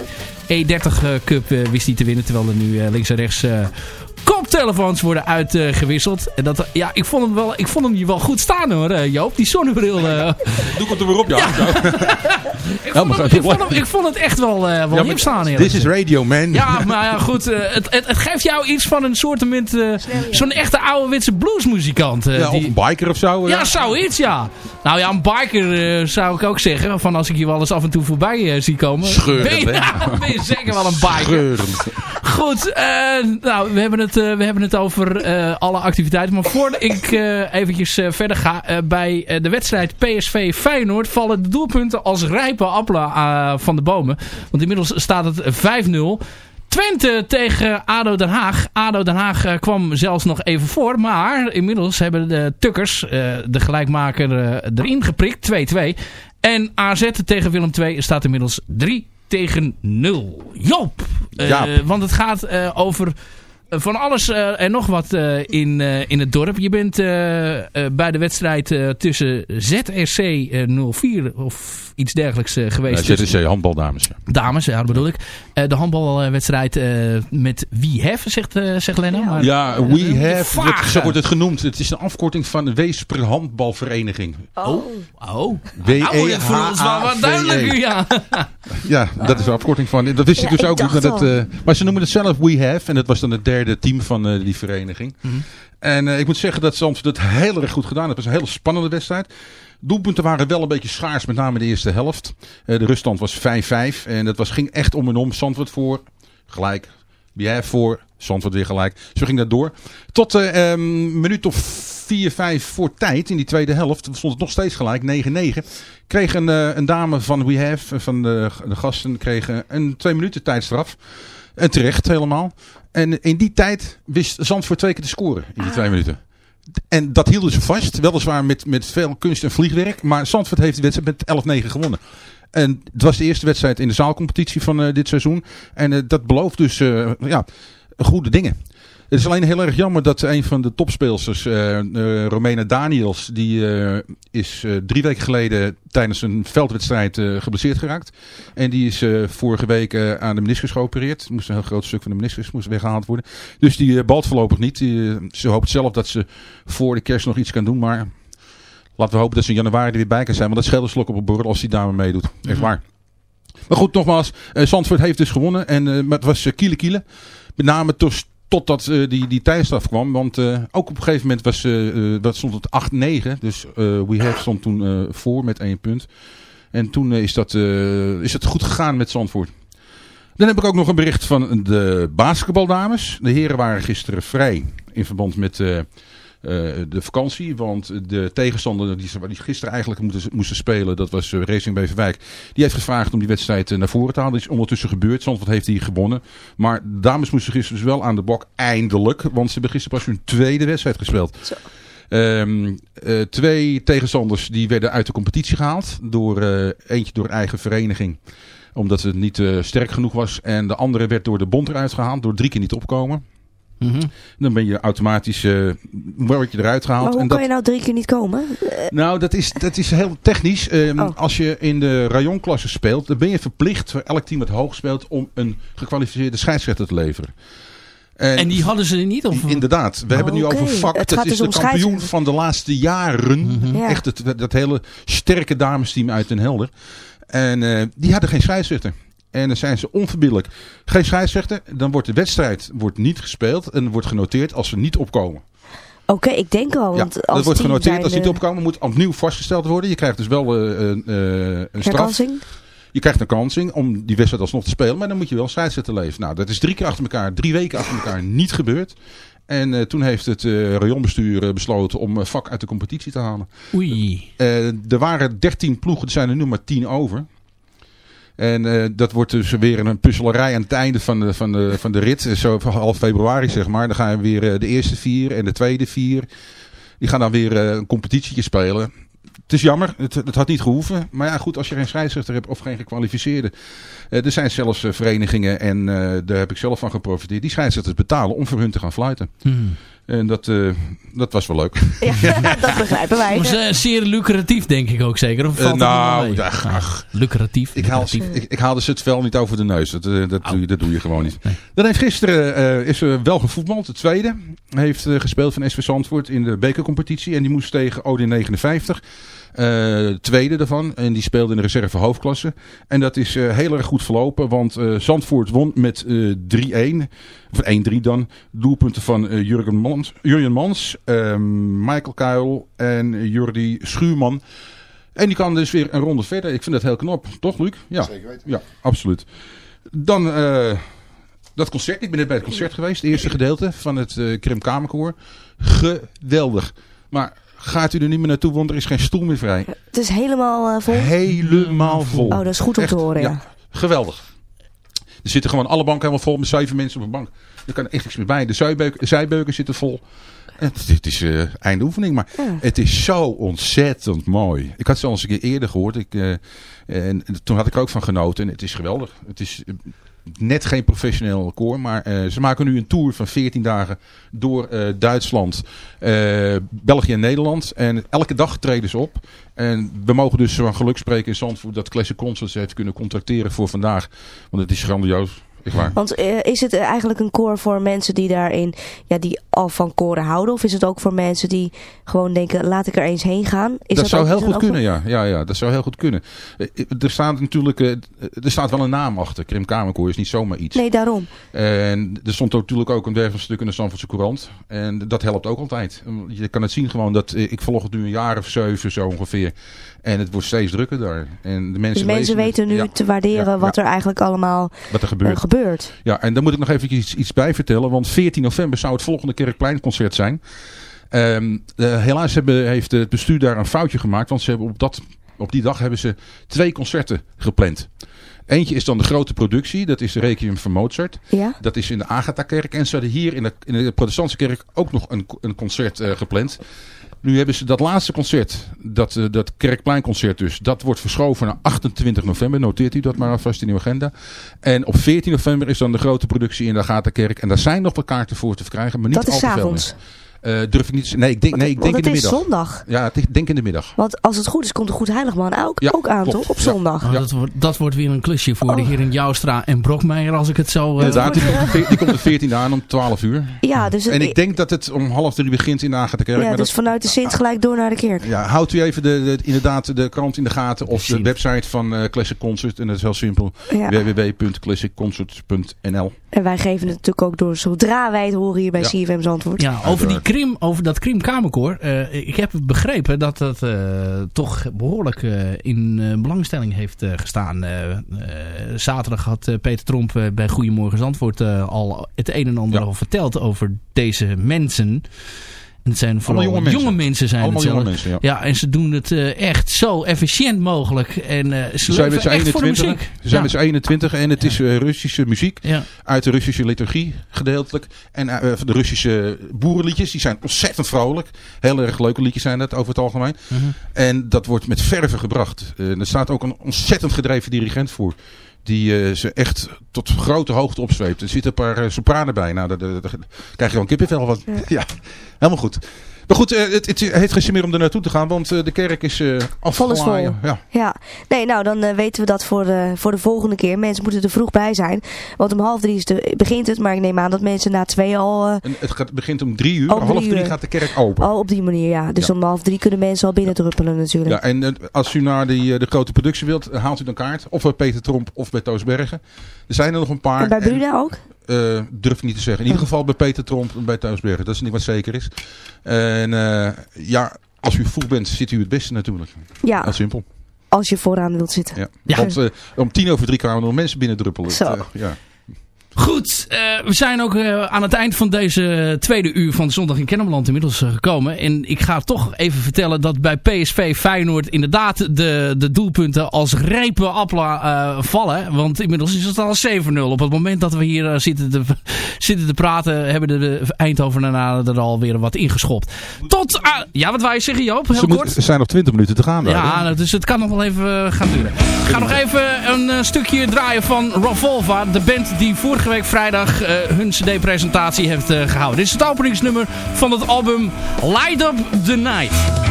E30 eh, Cup wist hij te winnen. Terwijl er nu links en rechts koptelefoons worden uitgewisseld. en dat, ja, ik vond hem wel, ik vond hem hier wel goed staan hoor, eh, Joop. Die zonnebril. eh, Doe ik het er weer op, ja. <laughs> ik, vond hem, ik, vond hem, ik vond het echt wel, eh wel hip staan. eerlijk This is radio, man. ja, maar ja, goed. eh, het, het, het geeft jou iets van een soort uh, zo'n echte ouderwetse bluesmuzikant. eh, Ja, of die- een biker of zo. ja, ja. zoiets, ja. Nou ja, een biker eh, zou ik ook zeggen. Van als ik je wel eens af en toe voorbij eh, zie komen. Scheurend, ben je, nou, <laughs> ben je zeker wel een biker. Scheurend. Goed, nou, we hebben het, eh, we hebben het over eh, alle activiteiten. Maar voordat ik eh, eventjes verder ga. bij de wedstrijd PSV Feyenoord vallen de doelpunten als rijpe appelen van de bomen. Want inmiddels staat het 5-0. Twente tegen ADO Den Haag. ADO Den Haag kwam zelfs nog even voor. Maar inmiddels hebben de Tukkers, de gelijkmaker, erin geprikt. 2-2. En AZ tegen Willem II staat inmiddels 3 tegen 0. Joop! Jaap. want het gaat over van alles eh, en nog wat eh, in, eh, in het dorp. Je bent eh, eh, bij de wedstrijd eh, tussen ZRC eh, 04 of iets dergelijks eh, geweest. Ja, ZTC, handbaldames. Ja. Dames, ja, dat bedoel ik. Eh, de handbalwedstrijd eh, met wie have, zegt, eh zegt Lena. Maar, Ja, we Eh, have, wordt- zo wordt het genoemd. Het is een afkorting van de Weesper Handbalvereniging. Oh. Oh. W-E-H-A-V-E. Nou, dat voelt ons wel wat duidelijker, ja. Ja, dat is de afkorting van. Dat wist ik dus ook niet. Dat, eh, maar ze noemen het zelf We Have. En dat was dan het derde team van eh, die vereniging. Mhm. En eh, ik moet zeggen dat Zandvoort het heel erg goed gedaan heeft. Het was een hele spannende wedstrijd. Doelpunten waren wel een beetje schaars, met name de eerste helft. Eh, de ruststand was 5-5. En dat was, ging echt om en om. Zandvoort voor, gelijk. Have voor, Zandvoort weer gelijk. Zo ging dat door. Tot een minuut of 4, 5 voor tijd in die tweede helft. stond het nog steeds gelijk, 9-9. Kreeg een, een dame van We Have, van de, de gasten, kreeg een twee minuten tijdstraf. En terecht helemaal. En in die tijd wist Zandvoort twee keer te scoren in die twee minuten. En dat hielden ze vast. Weliswaar met, met veel kunst en vliegwerk. Maar Zandvoort heeft de wedstrijd met 11-9 gewonnen. En het was de eerste wedstrijd in de zaalcompetitie van eh, dit seizoen. En eh, dat belooft dus eh, ja, goede dingen. Het is alleen heel erg jammer dat een van de topspeelsters, Romena Daniels, die eh, is drie weken geleden tijdens een veldwedstrijd geblesseerd geraakt. En die is vorige week aan de meniscus geopereerd. Moest een heel groot stuk van de meniscus moest weggehaald worden. Dus die balt voorlopig niet. Die, ze hoopt zelf dat ze voor de kerst nog iets kan doen, maar laten we hopen dat ze in januari er weer bij kan zijn. Want dat scheelt een slok op een borrel als die dame meedoet. Echt waar. Maar goed, nogmaals, Zandvoort heeft dus gewonnen. En, maar het was kiele kiele. Met name totdat eh, die, die tijdstraf kwam. Want eh, ook op een gegeven moment was, eh, dat stond het 8-9. Dus We Have stond toen voor met één punt. En toen is, dat, is het goed gegaan met Zandvoort. Dan heb ik ook nog een bericht van de basketbaldames. De heren waren gisteren vrij in verband met de vakantie. Want de tegenstander die, die gisteren eigenlijk moeten, moesten spelen, dat was eh, Racing Beverwijk. Die heeft gevraagd om die wedstrijd eh, naar voren te halen. Dat is ondertussen gebeurd. Zandvoort heeft die gewonnen. Maar de dames moesten gisteren dus wel aan de bok eindelijk. Want ze hebben gisteren pas hun tweede wedstrijd gespeeld. Ehm, eh, twee tegenstanders die werden uit de competitie gehaald. Door, eh, eentje door eigen vereniging omdat het niet eh, sterk genoeg was. En de andere werd door de bond eruit gehaald. Door drie keer niet opkomen. Dan ben je automatisch eh, word je eruit gehaald. Maar hoe en kan dat, je nou drie keer niet komen? Eh, nou, dat is, dat is heel technisch. Ehm, Oh. Als je in de rayonklasse speelt, dan ben je verplicht voor elk team dat hoog speelt om een gekwalificeerde scheidsrechter te leveren. En die hadden ze niet? Of? Inderdaad. We hebben het nu Oké. over vak. Het Dat gaat is dus de kampioen van de laatste jaren. Ja. Echt het, dat hele sterke damesteam uit Den Helder. En eh, die hadden geen scheidsrechter. En dan zijn ze onverbiddelijk. Geen scheidsrechter. Dan wordt de wedstrijd wordt niet gespeeld. En wordt genoteerd als ze niet opkomen. Oké, ik denk al. Ja, Want dat als wordt genoteerd. Als ze niet zijnde- opkomen, moet opnieuw vastgesteld worden. Je krijgt dus wel eh, een, eh, een straf. Herkansing? Je krijgt een kansing om die wedstrijd alsnog te spelen. Maar dan moet je wel scheidsrechter leven. Nou, dat is drie keer achter elkaar, drie weken achter elkaar niet gebeurd. En eh, toen heeft het eh rayonbestuur eh, besloten om eh, vak uit de competitie te halen. Oei. Eh, er waren 13 ploegen, er zijn er nu maar 10 over. En eh, dat wordt dus weer een puzzelarij aan het einde van de, van de, van de rit. Zo van half februari zeg maar. Dan gaan weer eh, de eerste vier en de tweede vier. Die gaan dan weer eh, een competitietje spelen. het is jammer, het, het had niet gehoeven. Maar ja, goed, als je geen scheidsrechter hebt of geen gekwalificeerde. eh, er zijn zelfs eh, verenigingen, en eh, daar heb ik zelf van geprofiteerd, die scheidsrechters betalen om voor hun te gaan fluiten. Hmm. En dat, eh, dat was wel leuk. <laughs> <laughs> dat begrijpen wij. Maar ze- zeer lucratief denk ik ook zeker. Of Eh, valt nou, ach, ach. lucratief. Ik, haal, lucratief. ik, ik haalde ze het vel niet over de neus. Dat, eh, dat, Oh. doe, je, dat doe je gewoon niet. Dan heeft gisteren eh, is er wel gevoetbald. De tweede heeft eh, gespeeld van SV Zandvoort in de bekercompetitie. En die moest tegen Odin 59. Eh, tweede daarvan. En die speelde in de reserve hoofdklasse. En dat is eh, heel erg goed verlopen. Want eh, Zandvoort won met eh 3-1. Of 1-3 dan. Doelpunten van Jurgen Mans, Jurjen Mans, eh, Michael Kuil en Jordi Schuurman. En die kan dus weer een ronde verder. Ik vind dat heel knap. Toch, Luc? Ja, Zeker weten. ja absoluut. Dan dat concert. Ik ben net bij het concert geweest. Het eerste gedeelte van het eh Krim Kamerkoor. Geweldig. Maar gaat u er niet meer naartoe, want er is geen stoel meer vrij. Het is helemaal eh, vol. Helemaal vol. Oh, dat is goed om te horen, ja. Geweldig. Er zitten gewoon alle banken helemaal vol met zeven mensen op een bank. Er kan echt niks meer bij. De zijbeuken, zijbeuken zitten vol. Het, dit is eh einde oefening, maar Ja. het is zo ontzettend mooi. Ik had ze al eens een keer eerder gehoord. Ik, eh, en toen had ik er ook van genoten. En het is geweldig. Het is net geen professioneel koor, maar eh, ze maken nu een tour van 14 dagen door eh, Duitsland, eh, België en Nederland. En elke dag treden ze op. En we mogen dus van geluk spreken in Zandvoort dat Classic Concerts heeft kunnen contracteren voor vandaag. Want het is grandioos. Echt waar. Want eh, is het eh, eigenlijk een koor voor mensen die daarin, ja, die al van koren houden? Of is het ook voor mensen die gewoon denken, laat ik er eens heen gaan? Is dat, zou heel goed kunnen, ja. ja. Ja, dat zou heel goed kunnen. Eh, Er staat natuurlijk, er staat wel een naam achter. Krim Kamerkoor is niet zomaar iets. Nee, daarom. En er stond ook natuurlijk ook een wervelstuk in de Zandvoortse Courant. En dat helpt ook altijd. Je kan het zien gewoon dat, ik volg het nu een jaar of zeven zo ongeveer. En het wordt steeds drukker daar. En de mensen, Dus mensen het. weten nu Ja, te waarderen ja, wat er eigenlijk allemaal Wat er gebeurt. eh, gebeurt. Ja, en daar moet ik nog even iets, iets bij vertellen. Want 14 november zou het volgende Kerkpleinconcert zijn. Ehm, eh, helaas hebben, heeft het bestuur daar een foutje gemaakt. Want ze hebben op, dat, op die dag hebben ze twee concerten gepland. Eentje is dan de grote productie. Dat is de Requiem van Mozart. Ja? Dat is in de Agatha-kerk. En ze hadden hier in de, in de protestantse kerk ook nog een, een concert eh, gepland. Nu hebben ze dat laatste concert, dat, eh, dat Kerkpleinconcert dus, dat wordt verschoven naar 28 november. Noteert u dat maar alvast in uw agenda. En op 14 november is dan de grote productie in de Agatha-kerk. En daar zijn nog wat kaarten voor te verkrijgen, maar niet Dat is al te veel s'avonds. meer. Eh, durf ik niet Nee, ik denk, nee, ik denk Want in het de is middag. zondag. Ja, ik denk in de middag. Want als het goed is, komt de Goed Heiligman ook, Ja, ook aan, klopt. toch? Op Ja. zondag. Oh, dat, wordt, dat wordt weer een klusje voor de heren Joustra en Brokmeijer als ik het zo... eh, Inderdaad, die, komt op de- die komt de 14 aan om 12 uur. Ja, dus het- en ik denk dat het om half drie begint in de Agatha-kerk. ja, maar dus dat- vanuit de Sint gelijk door naar de kerk. Ja, houdt u even de, de- inderdaad de krant in de gaten of de website van eh, Classic Concert. En dat is heel simpel. Ja. www.classicconcert.nl En wij geven het natuurlijk ook door zodra wij het horen hier bij Ja. CFM Zandvoort. Ja, over, die krim, over dat Krim Kamerkoor. eh, ik heb begrepen dat dat eh, toch behoorlijk eh, in belangstelling heeft gestaan. Zaterdag had Peter Tromp bij Goedemorgen Zandvoort al het een en ander al verteld over deze mensen. En het zijn vooral jonge jonge mensen. mensen. zijn Allemaal het jonge mensen, ja. en ze doen het eh, echt zo efficiënt mogelijk. En eh, ze zijn met z'n echt voor de 21. muziek. Ze zijn Ja. met z'n 21 en het is eh, Russische muziek. Ja. Uit de Russische liturgie gedeeltelijk. En de Russische boerenliedjes. Die zijn ontzettend vrolijk. Heel erg leuke liedjes zijn dat over het algemeen. Mhm. En dat wordt met verve gebracht. Er staat ook een ontzettend gedreven dirigent voor. Die eh, ze echt tot grote hoogte opzweept. Er zitten een paar eh, sopranen bij. Nou, daar, daar- daar krijg je wel een kippenvel van. Ja. <laughs> helemaal goed. Maar goed, eh, het, het heeft geen zin meer om er naartoe te gaan. Want eh, de kerk is eh is afgewaaien. vol. Ja. Ja, nee, nou dan eh, weten we dat voor de, voor de volgende keer. Mensen moeten er vroeg bij zijn. Want om half drie is de, begint het, maar ik neem aan dat mensen na twee al... eh, En het gaat, begint om drie uur. Oh, om half drie uur. gaat de kerk open. al op die manier, ja. Dus Ja. om half drie kunnen mensen al binnen druppelen natuurlijk. Ja, en eh, als u naar die, eh, de grote productie wilt, eh, haalt u dan kaart. Of bij Peter Tromp of bij Toos Bergen. Er zijn er nog een paar. en bij Bruna ook? Eh, durf ik niet te zeggen. In ieder geval bij Peter Tromp en bij Thuisbergen. Dat is niet wat zeker is. En eh, ja, als u vroeg bent, zit u het beste natuurlijk. Ja. Heel simpel. Als je vooraan wilt zitten. Ja. Want eh, om tien over drie kwamen er nog mensen binnen druppelen. Zo. Ja. Goed, eh, we zijn ook eh, aan het eind van deze tweede uur van Zondag in Kennemerland inmiddels eh, gekomen. En ik ga toch even vertellen dat bij PSV Feyenoord inderdaad de, de doelpunten als rijpe eh, vallen. Want inmiddels is het al 7-0. Op het moment dat we hier zitten, te, <laughs> zitten te praten hebben de, de Eindhovenaren er alweer wat ingeschopt. Tot, aan- ja wat je zeggen Joop? Heel Ze kort. moet- er zijn nog 20 minuten te gaan. daar, hè? Ja, dus het kan nog wel even gaan duren. Ik ga nog even een stukje draaien van Revolva. De band die vorige week vrijdag eh, hun cd-presentatie heeft eh, gehouden. Dit is het openingsnummer van het album Light Up The Night.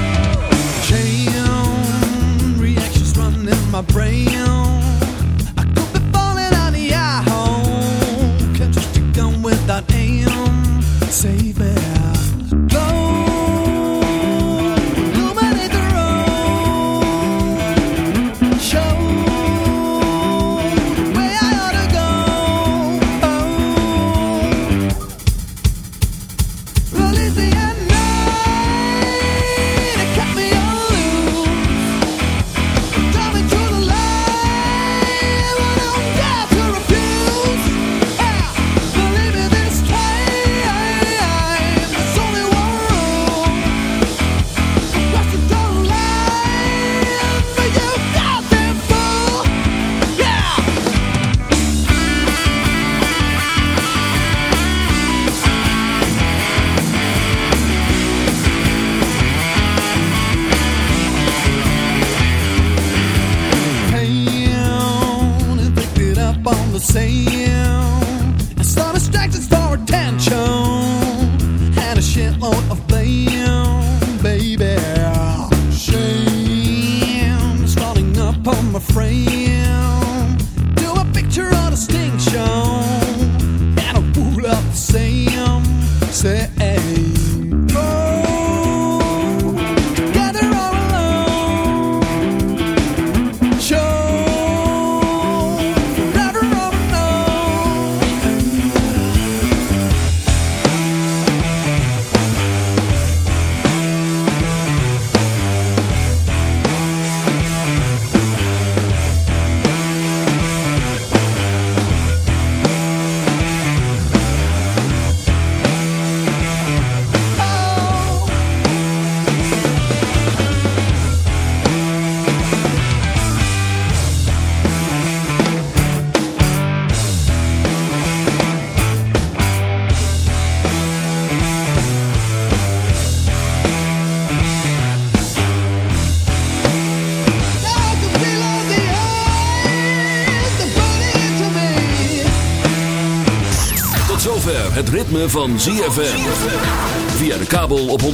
Ritme van ZFM. Via de kabel op 104.5.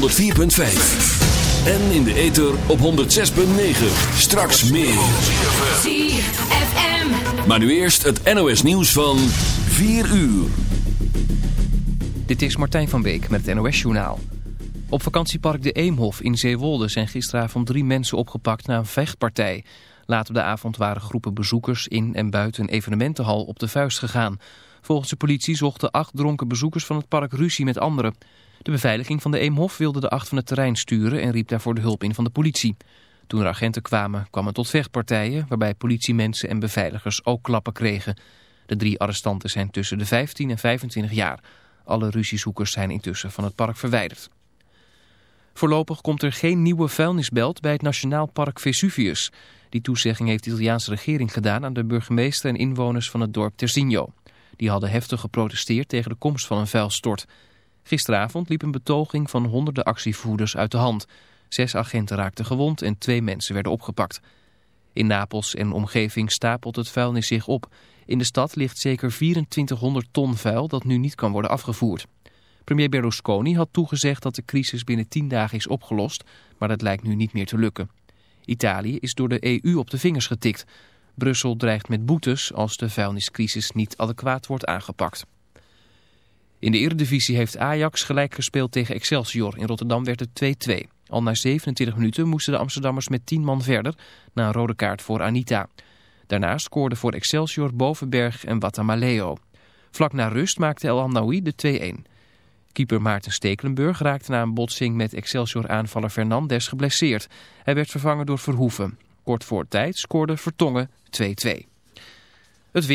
En in de ether op 106.9. Straks meer. ZFM. Maar nu eerst het NOS nieuws van 4 uur. Dit is Martijn van Beek met het NOS-journaal. Op vakantiepark De Eemhof in Zeewolde zijn gisteravond drie mensen opgepakt na een vechtpartij. Later op de avond waren groepen bezoekers in en buiten een evenementenhal op de vuist gegaan. Volgens de politie zochten acht dronken bezoekers van het park ruzie met anderen. De beveiliging van de Eemhof wilde de acht van het terrein sturen en riep daarvoor de hulp in van de politie. Toen er agenten kwamen, kwam het tot vechtpartijen waarbij politiemensen en beveiligers ook klappen kregen. De drie arrestanten zijn tussen de 15 en 25 jaar. Alle ruziezoekers zijn intussen van het park verwijderd. Voorlopig komt er geen nieuwe vuilnisbelt bij het Nationaal Park Vesuvius. Die toezegging heeft de Italiaanse regering gedaan aan de burgemeester en inwoners van het dorp Terzigno. Die hadden heftig geprotesteerd tegen de komst van een vuilstort. Gisteravond liep een betoging van honderden actievoerders uit de hand. Zes agenten raakten gewond en twee mensen werden opgepakt. In Napels en omgeving stapelt het vuilnis zich op. In de stad ligt zeker 2400 ton vuil dat nu niet kan worden afgevoerd. Premier Berlusconi had toegezegd dat de crisis binnen 10 dagen is opgelost, maar dat lijkt nu niet meer te lukken. Italië is door de EU op de vingers getikt. Brussel dreigt met boetes als de vuilniscrisis niet adequaat wordt aangepakt. In de Eredivisie heeft Ajax gelijk gespeeld tegen Excelsior. In Rotterdam werd het 2-2. Al na 27 minuten moesten de Amsterdammers met 10 man verder na een rode kaart voor Anita. Daarna scoorden voor Excelsior Bovenberg en Batamaleo. Vlak na rust maakte El Amnaoui de 2-1. Keeper Maarten Stekelenburg raakte na een botsing met Excelsior-aanvaller Fernandes geblesseerd. Hij werd vervangen door Verhoeven. Kort voor tijd scoorde Vertongen 2-2. Het weer.